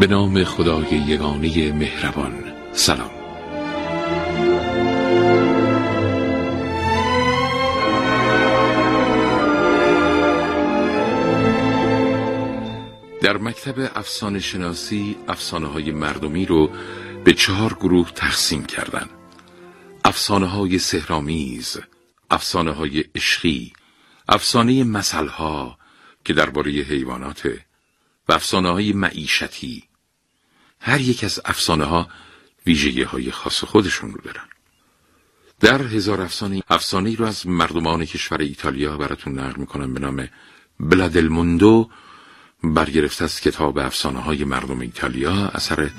به نام خدای یگانه مهربان. سلام. در مکتب افسانه شناسی افسانه های مردمی رو به چهار گروه تقسیم کردن. افسانه های سهرامیز افسانه های عشقی افسانه مسلها که درباره حیوانات و افسانه های معیشتی هر یک از افسانه ها ویژگی های خاص خودشون رو دارن. در هزار افسانه افسانه ای رو از مردمان کشور ایتالیا براتون نقل می‌کنم به نام بلادلموندو. برگرفته از کتاب افسانه های مردم ایتالیا اثر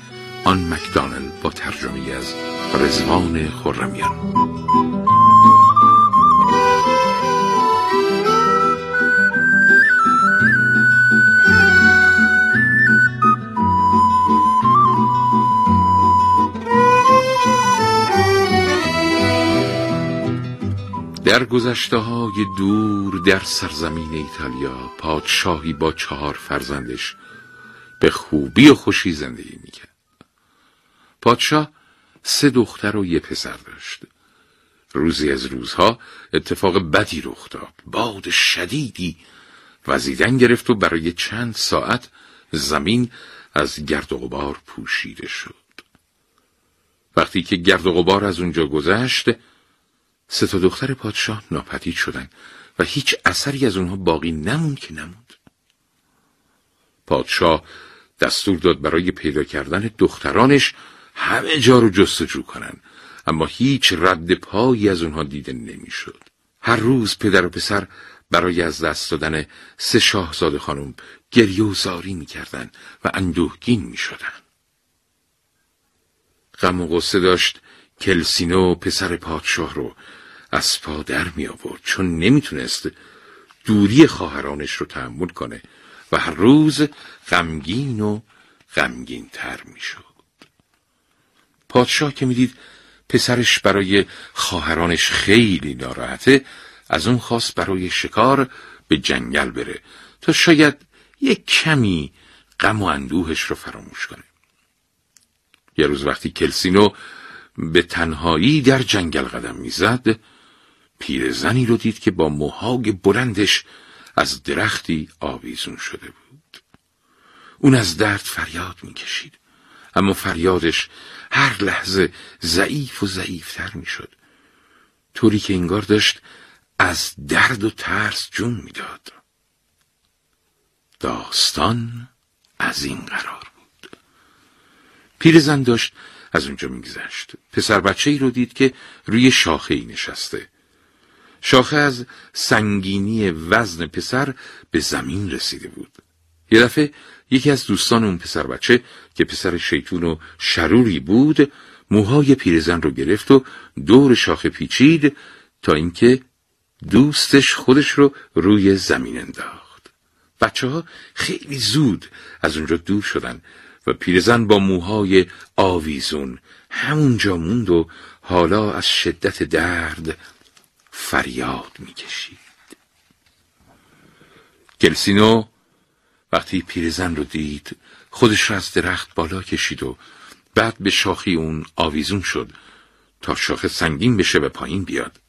آن مکدانل با ترجمه از رزوان خرمیان. در گذشته های دور در سرزمین ایتالیا پادشاهی با چهار فرزندش به خوبی و خوشی زندگی می‌کرد. پادشاه سه دختر و یه پسر داشت. روزی از روزها اتفاق بدی رخ داد. باد شدیدی وزیدن گرفت و برای چند ساعت زمین از گرد و غبار پوشیده شد. وقتی که گرد و غبار از اونجا گذشت سه تا دختر پادشاه ناپدید شدند و هیچ اثری از اونها باقی نموند که نموند پادشاه دستور داد برای پیدا کردن دخترانش همه جا رو جستجو کنن اما هیچ رد پایی از اونها دیده نمی‌شد. هر روز پدر و پسر برای از دست دادن سه شاهزاده خانم گریه و زاری می‌کردن و اندوهگین می‌شدن. غم و غصه داشت کلسینو پسر پادشاه رو از پا در می آورد چون نمی‌تونست دوری خواهرانش رو تحمل کنه و هر روز غمگین و غمگین تر می شد. پادشاه که می‌دید پسرش برای خواهرانش خیلی ناراحته از اون خواست برای شکار به جنگل بره تا شاید یک کمی غم و اندوهش رو فراموش کنه یه روز وقتی کلسینو به تنهایی در جنگل قدم می‌زد پیرزنی رو دید که با موهای بلندش از درختی آویزون شده بود. اون از درد فریاد می‌کشید اما فریادش هر لحظه ضعیف و ضعیفتر می‌شد. طوری که انگار داشت از درد و ترس جون می‌داد. داستان از این قرار بود. پیرزن داشت از اونجا میگذشت. پسر بچه ای رو دید که روی شاخه ای نشسته. شاخه از سنگینی وزن پسر به زمین رسیده بود. یه دفعه یکی از دوستان اون پسر بچه که پسر شیطون و شروری بود موهای پیرزن رو گرفت و دور شاخه پیچید تا اینکه دوستش خودش رو روی زمین انداخت. بچه ها خیلی زود از اونجا دور شدن و پیرزن با موهای آویزون همونجا موند و حالا از شدت درد فریاد می‌کشید. گلسینو وقتی پیرزن رو دید خودش را از درخت بالا کشید و بعد به شاخی اون آویزون شد تا شاخه سنگین بشه و پایین بیاد.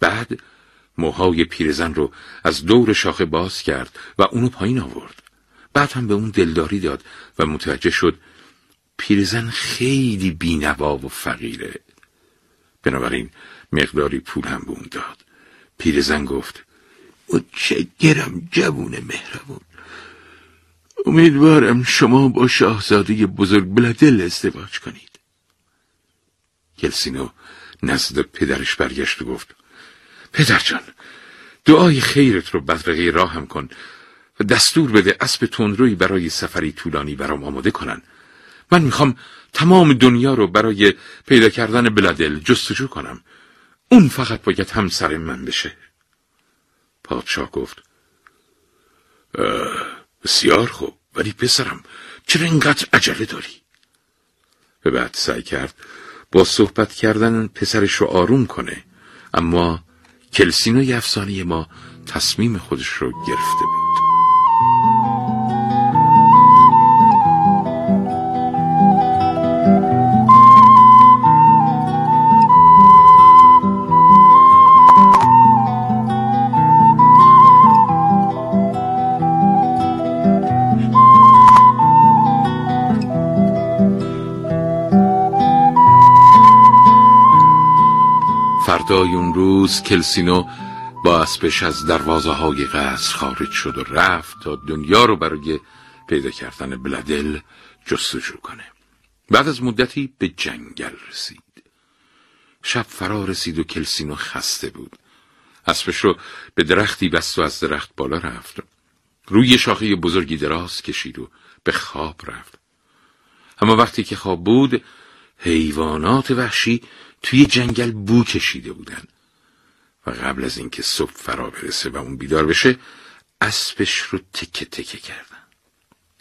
بعد موهای پیرزن رو از دور شاخه باز کرد و اونو پایین آورد. بعد هم به اون دلداری داد و متوجه شد پیرزن خیلی بینوا و فقیره. بنابراین مقداری پول هم بون داد. پیرزن گفت متشکرم جوون مهربون. امیدوارم شما با شاهزاده بزرگ بلدل ازدواج کنید. گلسینو نزد پدرش برگشت و گفت پدرجان دعای خیرت رو بدرقه راه کن و دستور بده اسب تندروی برای سفری طولانی برام آماده کنن. من می‌خوام تمام دنیا رو برای پیدا کردن بلادل جستجو کنم. اون فقط باید همسر من بشه. پادشاه گفت بسیار خوب ولی پسرم چرا اینقدر عجله داری؟ به بعد سعی کرد با صحبت کردن پسرش رو آروم کنه اما کلسینوی افسانه ما تصمیم خودش رو گرفته بود. فردای اون روز کلسینو با اسبش از دروازه های قصر خارج شد و رفت تا دنیا رو برای پیدا کردن بلدل جستجو کنه. بعد از مدتی به جنگل رسید. شب فرا رسید و کلسینو خسته بود. اسبش رو به درختی بست و از درخت بالا رفت. روی شاخه بزرگی دراز کشید و به خواب رفت. اما وقتی که خواب بود حیوانات وحشی توی جنگل بو کشیده بودن. و قبل از اینکه صبح فرا برسه و اون بیدار بشه اسبش رو تکه تکه کردن.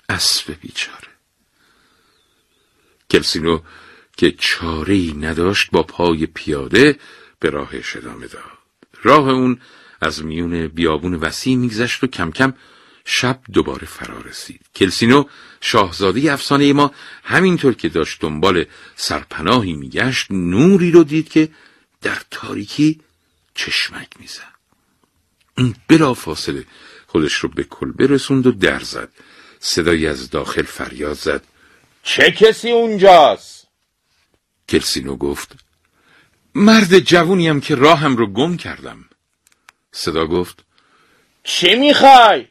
اسب بیچاره. کلسینو که چاره ای نداشت با پای پیاده به راهش ادامه داد. راه اون از میون بیابون وسیع میگذشت و کم کم شب دوباره فرا رسید. کلسینو شاهزاده افسانه ما همینطور که داشت دنبال سرپناهی میگشت نوری رو دید که در تاریکی چشمک می‌زد. اون بلا فاصله خودش رو به کل برسوند و در زد. صدایی از داخل فریاد زد. چه کسی اونجاست؟ کلسینو گفت مرد جوونیم که راهم رو گم کردم. صدا گفت چی می‌خوای؟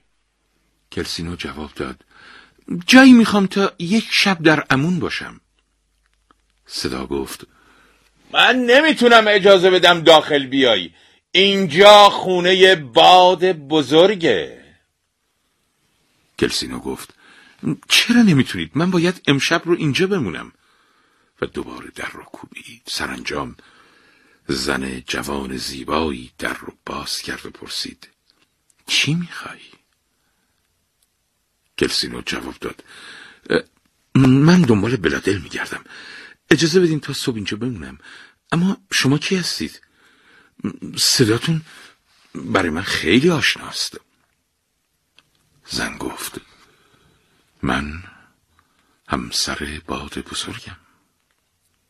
کلسینو جواب داد. جایی می‌خوام تا یک شب در امون باشم. صدا گفت. من نمی‌تونم اجازه بدم داخل بیای. اینجا خونه باد بزرگه. کلسینو گفت. چرا نمی‌تونید؟ من باید امشب رو اینجا بمونم. و دوباره در رو کوبید. سرانجام زن جوان زیبایی در رو باز کرد و پرسید. چی می‌خوای؟ کلسینو جواب داد. من دنبال بلادل میگردم. اجازه بدین تا صبح اینجا بمونم. اما شما کی هستید؟ صداتون برای من خیلی آشناست. زن گفت من همسر باد بزرگم.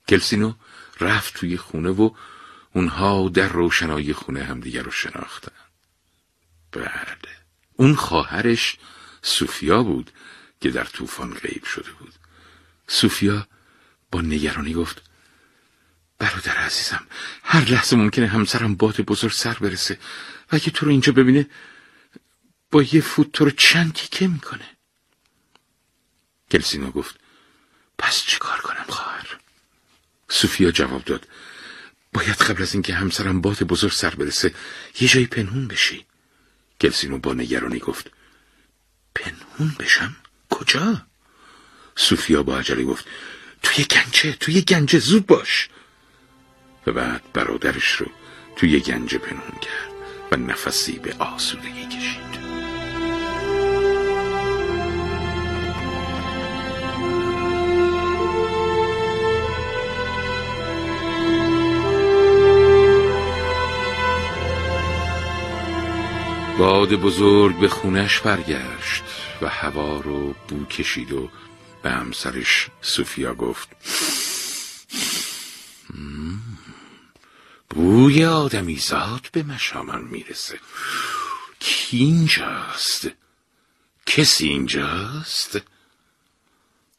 کلسینو رفت توی خونه و اونها در روشنایی خونه همدیگر رو شناختن. بعد اون خواهرش سوفیا بود که در طوفان غیب شده بود. سوفیا با نگرانی گفت برادر عزیزم هر لحظه ممکنه همسرم باد بزرگ سر برسه و اگه تو رو اینجا ببینه با یه فوت تو رو چند تیکه می‌کنه. کلسینو گفت پس چی کار کنم خواهر؟ سوفیا جواب داد باید قبل از اینکه همسرم باد بزرگ سر برسه یه جایی پنهون بشی. کلسینو با نگرانی گفت پنهون بشم؟ کجا؟ سوفیا با عجله گفت توی گنجه توی گنجه زود باش. و بعد برادرش رو توی گنجه پنهون کرد و نفسی به آسودگی کشید. باد بزرگ به خونش برگشت و هوا رو بو کشید و به همسرش سوفیا گفت بوی آدمی زاد به مشامم می‌رسه کی اینجاست؟ کسی اینجاست؟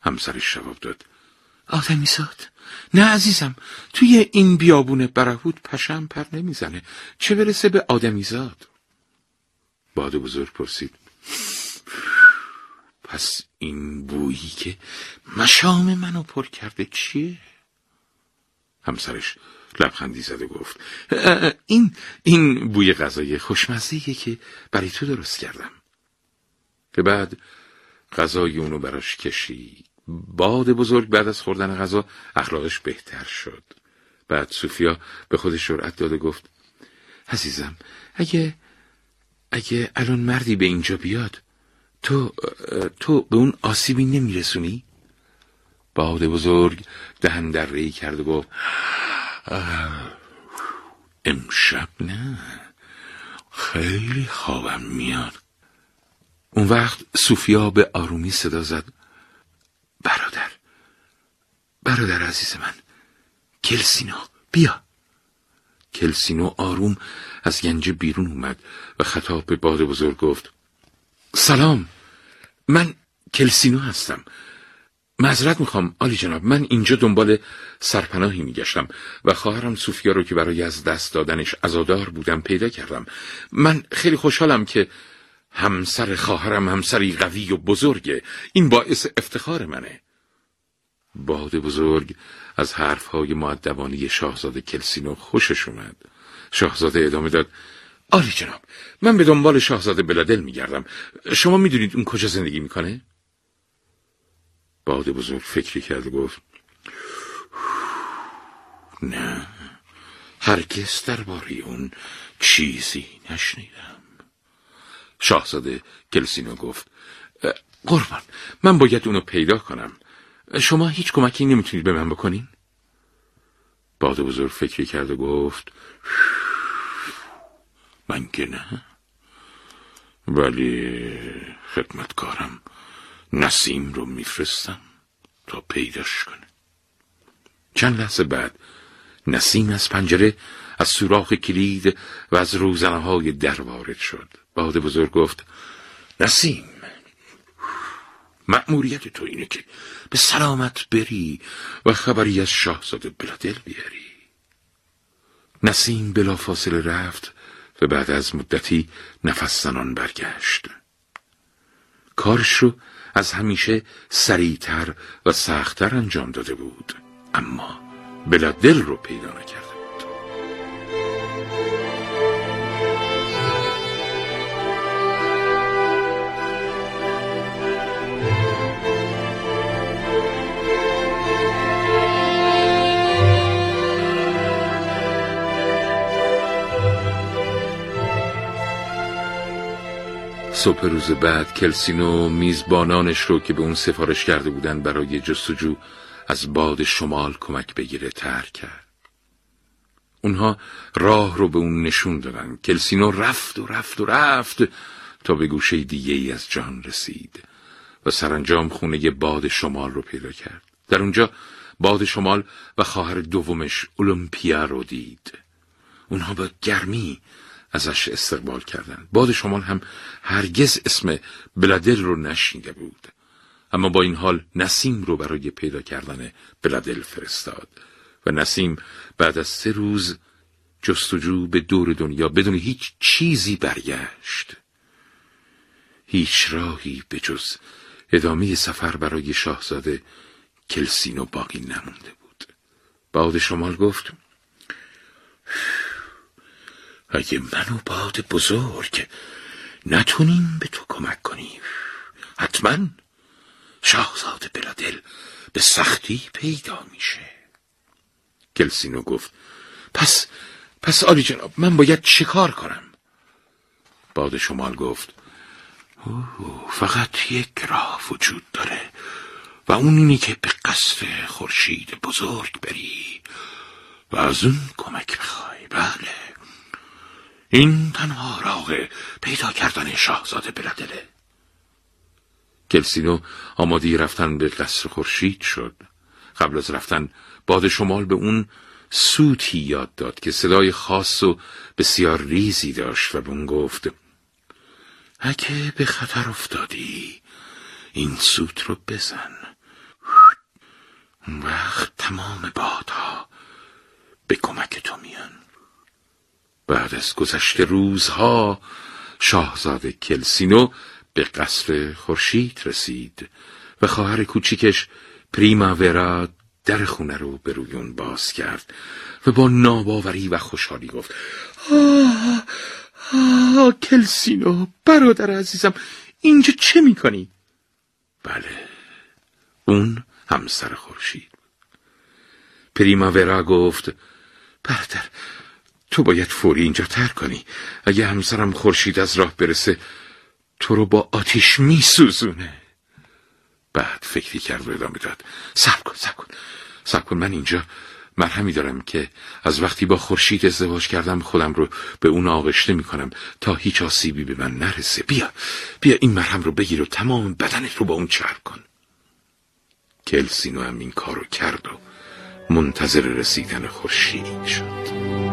همسرش جواب داد آدمی زاد نه عزیزم توی این بیابون برهود پشم پر نمی‌زنه چه برسه به آدمی زاد باد بزرگ پرسید. پس این بویی که مشام منو پر کرده چیه؟ همسرش لبخندی زده گفت این این بوی غذای خوشمزهیه که برای تو درست کردم. به بعد غذای اونو براش کشید. باد بزرگ بعد از خوردن غذا اخلاقش بهتر شد. بعد سوفیا به خودش جرأت داد و گفت عزیزم اگه اگه الان مردی به اینجا بیاد تو تو به اون آسیبی نمیرسونی؟ باد بزرگ دهن در ری کرد و گفت امشب نه. خیلی خوابم میاد. اون وقت سوفیا به آرومی صدا زد. برادر برادر عزیز من کلسینو بیا. کلسینو آروم از گنج بیرون اومد و خطاب به باد بزرگ گفت سلام من کلسینو هستم. معذرت می‌خوام آلی جناب من اینجا دنبال سرپناهی میگشتم و خواهرم سوفیا رو که برای از دست دادنش ازادار بودم پیدا کردم. من خیلی خوشحالم که همسر خواهرم همسری قوی و بزرگه. این باعث افتخار منه. باد بزرگ از حرفهای معدبانی شاهزاده کلسینو خوشش اومد. شاهزاده ادامه داد آلی جناب من به دنبال شاهزاده بلادل میگردم. شما می‌دونید اون کجا زندگی می‌کنه؟ باد بزرگ فکری کرد و گفت نه هرگز درباره اون چیزی نشنیدم. شاهزاده کلسینو گفت قربان من باید اونو پیدا کنم. شما هیچ کمکی نمی‌تونید به من بکنین؟ باد بزرگ فکری کرد و گفت من که نه. ولی خدمتکارم نسیم رو میفرستم تا پیداش کنه. چند لحظه بعد نسیم از پنجره از سوراخ کلید و از روزنه های در وارد شد. باد بزرگ گفت نسیم مأموریت تو اینه که به سلامت بری و خبری از شاهزاده بلادل بیاری. نسیم بلا فاصله رفت و بعد از مدتی نفس زنان برگشت. کارش رو از همیشه سریعتر و سختتر انجام داده بود اما بلادل رو پیدا نکرد. صبح روز بعد کلسینو میزبانانش رو که به اون سفارش کرده بودن برای جستجو از باد شمال کمک بگیره ترک کرد. اونها راه رو به اون نشون دادن. کلسینو رفت و رفت و رفت تا به گوشه دیگه ای از جان رسید و سرانجام خونه باد شمال رو پیدا کرد. در اونجا باد شمال و خواهر دومش اولمپیا رو دید. اونها با گرمی ازش استقبال کردند باد شمال هم هرگز اسم بلادل رو نشینده بود. اما با این حال نسیم رو برای پیدا کردن بلادل فرستاد. و نسیم بعد از سه روز جستجو به دور دنیا بدون هیچ چیزی برگشت. هیچ راهی به جز ادامه سفر برای شاهزاده کلسینو باقی نمونده بود. باد شمال گفت اگه من و باد بزرگ نتونیم به تو کمک کنیم. حتما شاهزاده بلادل به سختی پیدا میشه. گلسینو گفت پس پس آلی جناب من باید چیکار کنم؟ باد شمال گفت اوه فقط یک راه وجود داره و اون اینی که به قصد خورشید بزرگ بری و از اون کمک بخوای. بله. این تنها راه پیدا کردن شاهزاده بلادله گلسینو آمادی رفتن به قصر خورشید شد. قبل از رفتن باد شمال به اون سوتی یاد داد که صدای خاص و بسیار ریزی داشت و به اون گفت اگه به خطر افتادی این سوت رو بزن. وقت تمام بادها به کمک تو میان بعد از گذشت روزها شاهزاده کلسینو به قصر خورشید رسید و خواهر کوچیکش پریماورا در خونه رو به روی اون باز کرد و با ناباوری و خوشحالی گفت آه آه کلسینو برادر عزیزم اینجا چه می‌کنی؟ بله اون همسر خورشید پریماورا گفت برادر تو باید فوری اینجا ترک کنی. اگه همسرم خورشید از راه برسه تو رو با آتیش میسوزونه. بعد فکری کرد و ادامه داد. سب کن سب کن. سب کن من اینجا مرهمی دارم که از وقتی با خورشید ازدواج کردم خودم رو به اون آغشته می‌کنم تا هیچ آسیبی به من نرسه. بیا بیا این مرهم رو بگیر و تمام بدنت رو با اون چرب کن. کلسینو هم این کارو کرد و منتظر رسیدن خورشید شد.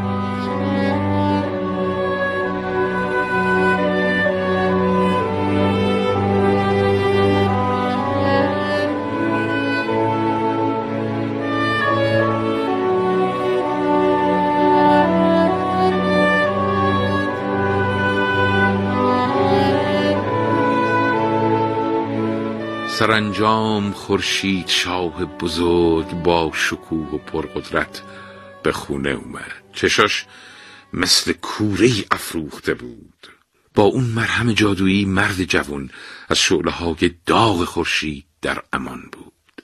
سرانجام خورشید شاه بزرگ با شکوه و پرقدرت به خونه اومد. چشاش مثل کوره افروخته بود. با اون مرهم جادویی مرد جوان از شعله های داغ خورشید در امان بود.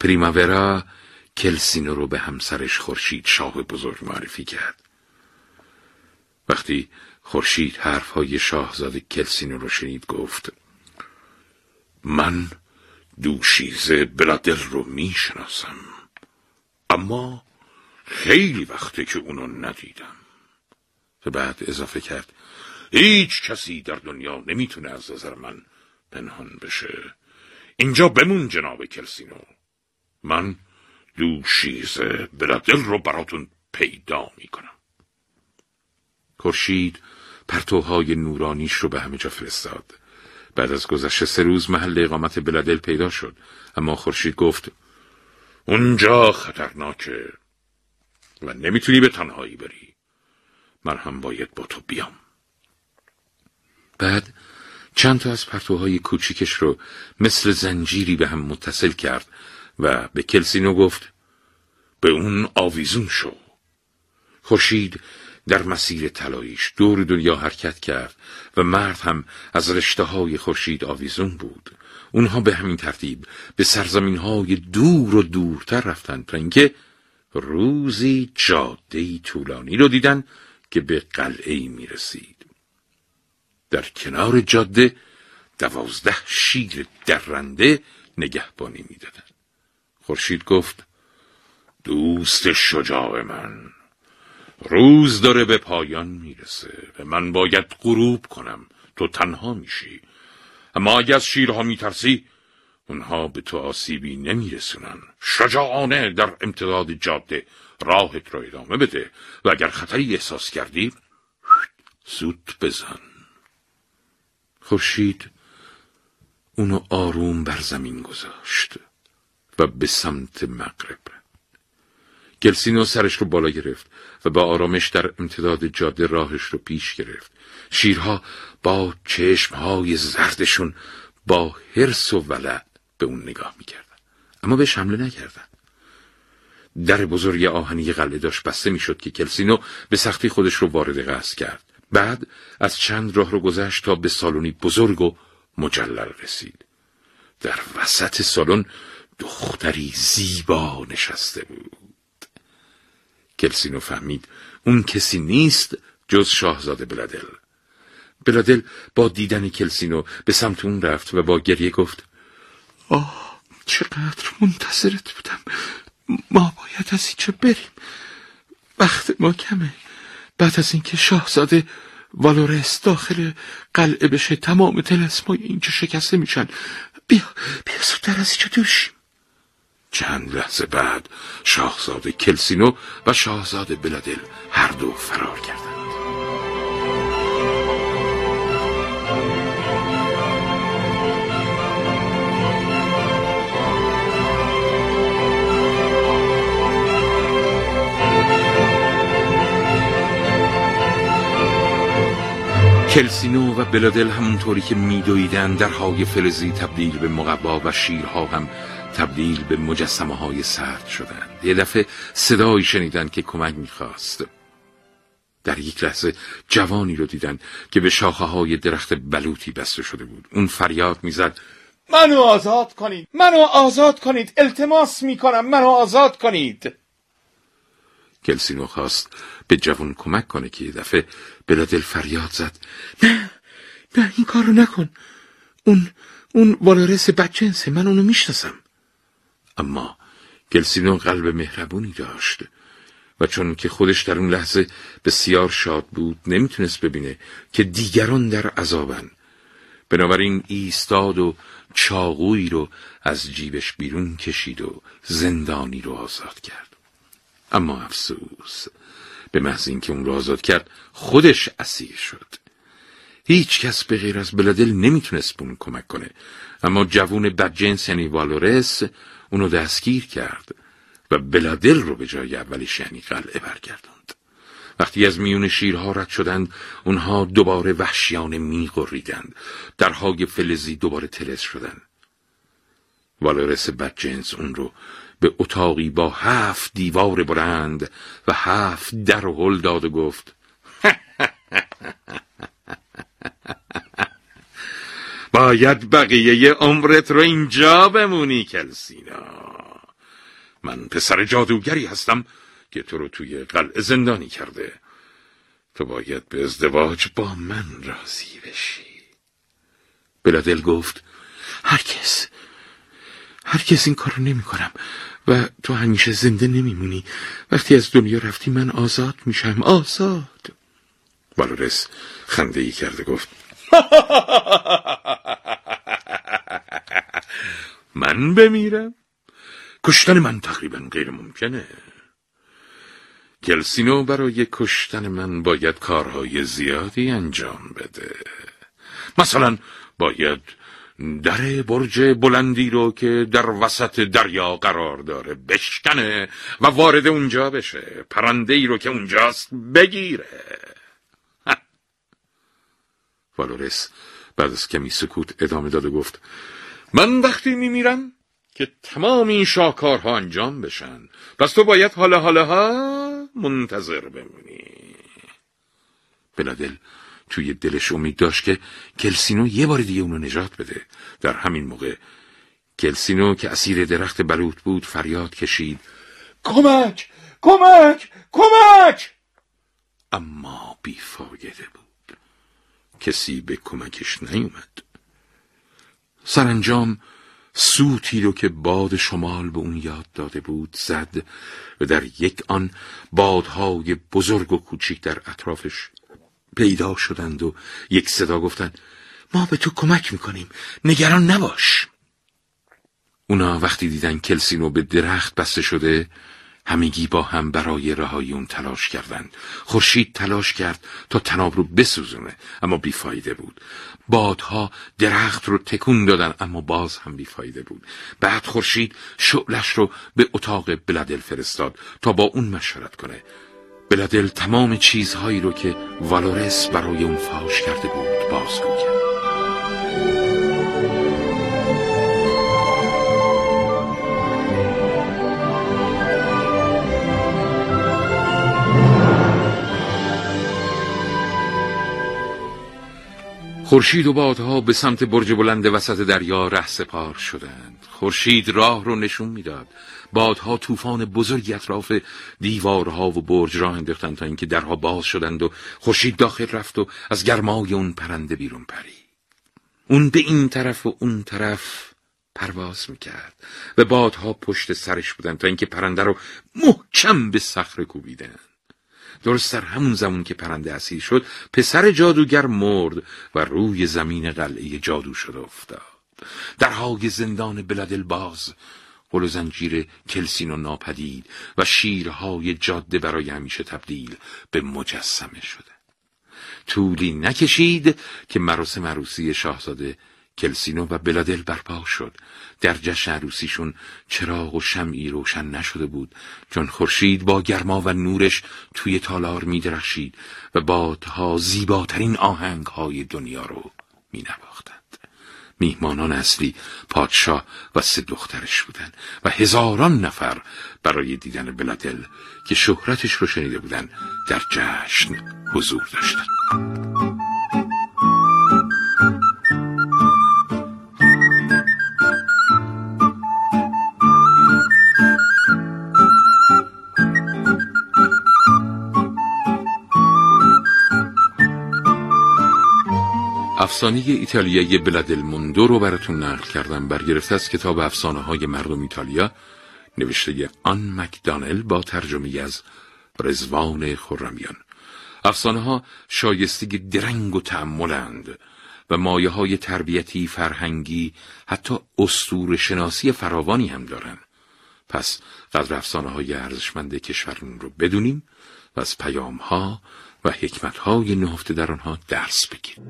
پریماورا کلسینو رو به همسرش خورشید شاه بزرگ معرفی کرد. وقتی خورشید حرفهای شاهزاده کلسینو رو شنید گفت من دوشیزه بلادل رو می‌شناسم. اما خیلی وقته که اونو ندیدم. و بعد اضافه کرد هیچ کسی در دنیا نمی‌تونه از نظر من پنهان بشه. اینجا بمون جناب کلسینو. من دوشیزه بلادل رو براتون پیدا می‌کنم. خورشید پرتوهای نورانیش رو به همه جا فرستاد. بعد از گذشت سه روز محل اقامت بلادل پیدا شد. اما خورشید گفت اونجا خطرناکه و نمی‌تونی به تنهایی بری. من هم باید با تو بیام. بعد چند تا از پرتوهای کوچیکش رو مثل زنجیری به هم متصل کرد و به کلسینو گفت به اون آویزون شو. خورشید در مسیر طلاییش دور دنیا حرکت کرد و مرد هم از رشته های خورشید آویزون بود. اونها به همین ترتیب به سرزمین های دور و دورتر رفتند تا اینکه روزی جاده طولانی رو دیدن که به قلعه می رسید در کنار جاده دوازده شیر درنده نگهبانی می‌دادند. خورشید گفت دوست شجاع من. روز داره به پایان می‌رسه و من باید غروب کنم. تو تنها میشی. اما اگه از شیرها میترسی اونها به تو آسیبی نمیرسونن. شجاعانه در امتداد جاده راهت را ادامه بده و اگر خطری احساس کردی زود بزن. خورشید اونو آروم بر زمین گذاشت و به سمت مغرب گلسینو سرش رو بالا گرفت و با آرامش در امتداد جاده راهش رو پیش گرفت. شیرها با چشمهای زردشون با حرس و ولع به اون نگاه می‌کردن. اما به حمله نکردن. در بزرگ آهنی قلعه داشت بسته می‌شد که کلسینو به سختی خودش رو وارد قصد کرد. بعد از چند راه رو گذشت تا به سالونی بزرگ و مجلل رسید. در وسط سالن دختری زیبا نشسته بود. کلسینو فهمید. اون کسی نیست جز شاهزاده بلادل. بلادل با دیدن کلسینو به سمت اون رفت و با گریه گفت آه چقدر منتظرت بودم. ما باید از اینجا بریم. وقت ما کمه. بعد از اینکه شاهزاده والورس داخل قلعه بشه تمام تلسمای اینجا شکسته میشن. بیا بیا زودتر از اینجا دوشیم چند لحظه بعد شاهزاده کلسینو و شاهزاده بلادل هر دو فرار کردند. کلسینو و بلادل همونطوری که میدویدن درهای فلزی تبدیل به مقبا و شیرها هم تبدیل به مجسمه های سرد شدند. یه دفعه صدایی شنیدن که کمک می‌خواست. در یک لحظه جوانی رو دیدن که به شاخه های درخت بلوطی بسته شده بود. اون فریاد می‌زد منو آزاد کنید منو آزاد کنید التماس می‌کنم منو آزاد کنید. کلسینو خواست به جوان کمک کنه که یه دفعه بلادل فریاد زد نه نه این کارو نکن. اون اون والارس بدجنسه من اونو می‌شناسم. اما گلسینو قلب مهربونی داشت و چون که خودش در اون لحظه بسیار شاد بود نمی‌تونست ببینه که دیگران در عذابن. بنابراین ایستاد و چاقویی رو از جیبش بیرون کشید و زندانی رو آزاد کرد. اما افسوس به محض اینکه اون رو آزاد کرد خودش اسیر شد. هیچ کس به غیر از بلادل نمی‌تونست به اون کمک کنه. اما جوون بدجنس یعنی والورس اونو دستگیر کرد و بلادل رو به جای اولیش یعنی قلعه برگرداند. وقتی از میون شیرها رد شدند اونها دوباره وحشیانه میغریدند درهای فلزی دوباره تلز شدند. والورس بدجنس اون رو به اتاقی با هفت دیوار برند و هفت در و هل داد و گفت باید بقیه عمرت رو اینجا بمونی کلسینا. من پسر جادوگری هستم که تو رو توی قلعه زندانی کرده. تو باید به ازدواج با من راضی بشی. بلادل گفت هرکس هرکس این کارو نمی کنم و تو همیشه زنده نمیمونی. وقتی از دنیا رفتی من آزاد میشم. آزاد. والورس خنده ای کرده گفت من بمیرم. کشتن من تقریبا غیر ممکنه گلسینو برای کشتن من باید کارهای زیادی انجام بده. مثلا باید در برج بلندی رو که در وسط دریا قرار داره بشکنه و وارد اونجا بشه. پرنده ای رو که اونجاست بگیره. والورس بعد از کمی سکوت ادامه داد و گفت من وقتی میمیرم که تمام این شاهکارها انجام بشن پس تو باید حالا حالا ها منتظر بمونی. بلادل توی دلش امید داشت که کلسینو یه بار دیگه اونو نجات بده. در همین موقع کلسینو که اسیر درخت بلوط بود فریاد کشید. کمک! کمک! کمک! اما بیفایده بود. کسی به کمکش نیومد. سرانجام سوتی رو که باد شمال به اون یاد داده بود زد و در یک آن بادهای بزرگ و کوچیک در اطرافش پیدا شدند و یک صدا گفتند ما به تو کمک می‌کنیم نگران نباش. اونا وقتی دیدن کلسینو به درخت بسته شده همگی با هم برای رهایی اون تلاش کردند. خورشید تلاش کرد تا تناب رو بسوزونه اما بیفایده بود. بادها درخت رو تکون دادن اما باز هم بیفایده بود. بعد خورشید شعلش رو به اتاق بلادل فرستاد تا با اون مشورت کنه. بلادل تمام چیزهایی رو که والورس برای اون فاش کرده بود بازگو کرد. خورشید و بادها به سمت برج بلند وسط دریا ره سپار شدند. خورشید راه رو نشون می‌داد. بادها طوفان بزرگی اطراف دیوارها و برج راه انداختند تا اینکه درها باز شدند و خورشید داخل رفت و از گرمای اون پرنده بیرون پرید. اون به این طرف و اون طرف پرواز می‌کرد و بادها پشت سرش بودند تا اینکه پرنده رو محکم به صخره کوبیدند. درست در همون زمان که پرنده اسیر شد پسر جادوگر مرد و روی زمین قلعه جادو شده افتاد. درهای زندان بلادل باز قل و زنجیر کلسین و ناپدید و شیرهای جاده برای همیشه تبدیل به مجسمه شده. طولی نکشید که مراسم عروسی شاهزاده کلسینو و بلادل برپا شد در جشن عروسیشون چراغ و شمعی روشن نشده بود چون خورشید با گرما و نورش توی تالار می درخشید و بادها زیباترین آهنگ های دنیا رو می نواختند. میهمانان اصلی پادشاه و سه دخترش بودند و هزاران نفر برای دیدن بلادل که شهرتش رو شنیده بودن در جشن حضور داشتند. افسانه ایتالیایی بلادلموندو رو براتون نقل کردم. برگرفته از کتاب افسانه های مردم ایتالیا نوشته آن مکدانل با ترجمه از رزوان خرمیان. افسانه ها شایستگی درنگ و تعملند و مایه های تربیتی فرهنگی حتی استور شناسی فراوانی هم دارن پس قدر افسانه های ارزشمند کشورمون رو بدونیم و از پیام ها و حکمت های نهفته در آنها درس بگیریم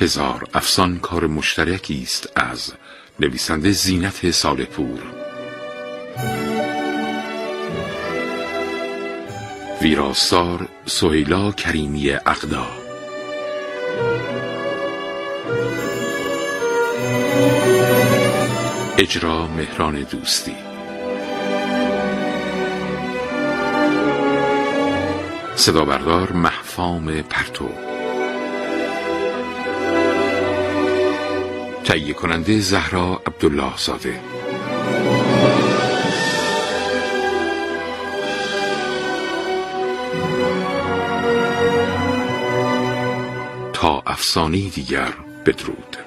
هزار افسان کار مشترکی است از نویسنده زینت سالپور ویراستار سهیلا کریمی اقدا. اجرا مهران دوستی. صدا بردار محفام پرتو. تهیه کننده زهرا عبدالله زاده تا افسانی دیگر بدرود.